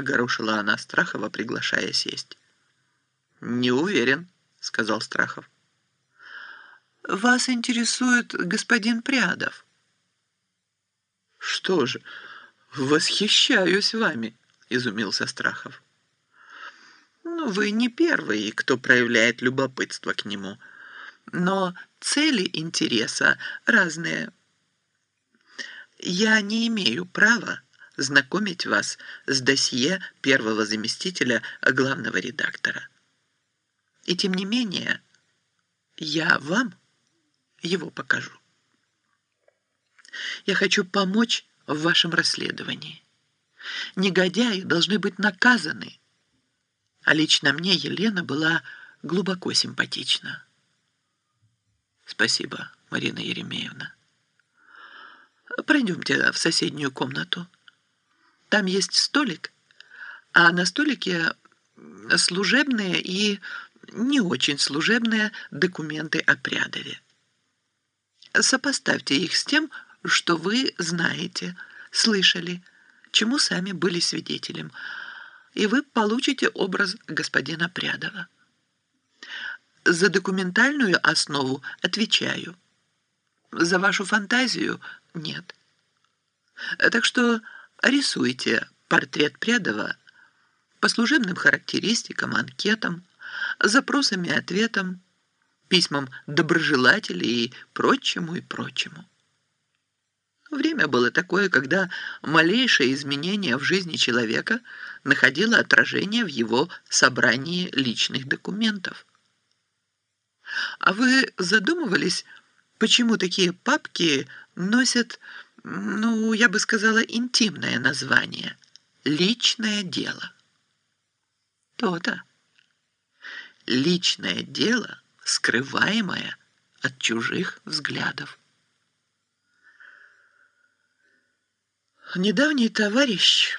огорошила она Страхова, приглашая сесть. «Не уверен», — сказал Страхов. «Вас интересует господин Прядов?» «Что же, восхищаюсь вами», — изумился Страхов. «Ну, вы не первый, кто проявляет любопытство к нему, но цели интереса разные. Я не имею права знакомить вас с досье первого заместителя главного редактора. И тем не менее, я вам его покажу. Я хочу помочь в вашем расследовании. Негодяи должны быть наказаны. А лично мне Елена была глубоко симпатична. Спасибо, Марина Еремеевна. Пройдемте в соседнюю комнату. Там есть столик, а на столике служебные и не очень служебные документы о Прядове. Сопоставьте их с тем, что вы знаете, слышали, чему сами были свидетелем, и вы получите образ господина Прядова. За документальную основу отвечаю. За вашу фантазию нет. Так что рисуйте портрет Прядова по служебным характеристикам, анкетам, запросам и ответам, письмам доброжелателей и прочему и прочему. Время было такое, когда малейшее изменение в жизни человека находило отражение в его собрании личных документов. А вы задумывались, почему такие папки носят, ну, я бы сказала, интимное название «личное дело»? То-то. Личное дело, скрываемое от чужих взглядов. Недавний товарищ,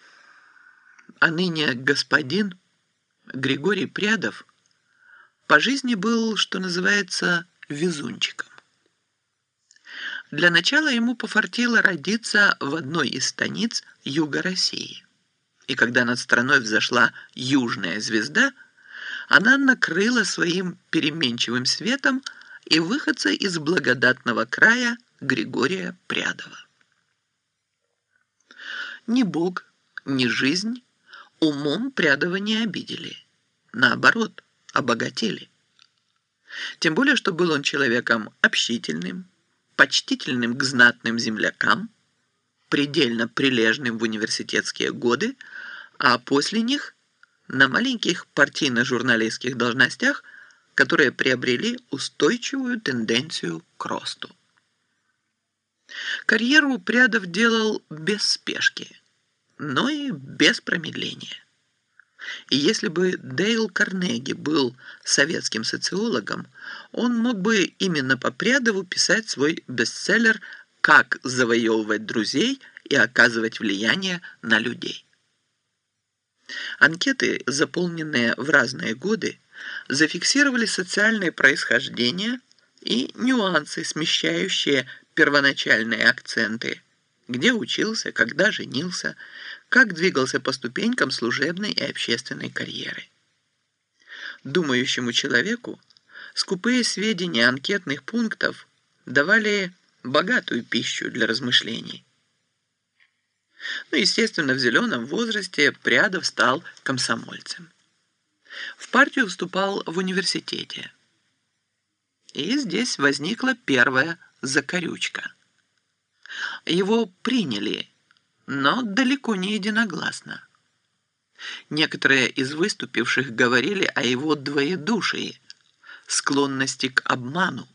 а ныне господин Григорий Прядов, по жизни был, что называется, везунчиком. Для начала ему пофартило родиться в одной из станиц юга России. И когда над страной взошла южная звезда, она накрыла своим переменчивым светом и выходца из благодатного края Григория Прядова. Ни Бог, ни жизнь умом Прядова не обидели. Наоборот, обогатили. Тем более, что был он человеком общительным, почтительным к знатным землякам, предельно прилежным в университетские годы, а после них на маленьких партийно-журналистских должностях, которые приобрели устойчивую тенденцию к росту. Карьеру Прядов делал без спешки, но и без промедления. И если бы Дейл Карнеги был советским социологом, он мог бы именно по Прядову писать свой бестселлер «Как завоевывать друзей и оказывать влияние на людей». Анкеты, заполненные в разные годы, зафиксировали социальное происхождение и нюансы, смещающие первоначальные акценты, где учился, когда женился, как двигался по ступенькам служебной и общественной карьеры. Думающему человеку скупые сведения анкетных пунктов давали богатую пищу для размышлений. Ну, естественно, в зеленом возрасте Прядов стал комсомольцем. В партию вступал в университете. И здесь возникла первая закорючка. Его приняли, но далеко не единогласно. Некоторые из выступивших говорили о его двоедушии, склонности к обману,